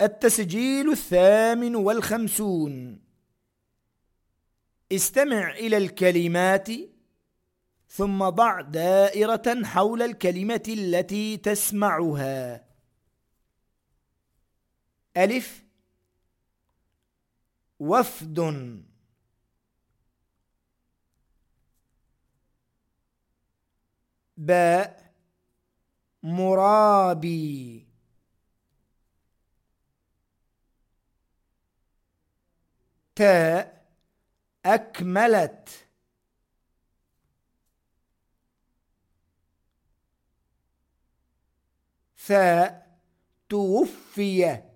التسجيل الثامن والخمسون. استمع إلى الكلمات ثم ضع دائرة حول الكلمة التي تسمعها. ألف. وفد. باء. مرابي. تاء أكملت. ثاء توفي.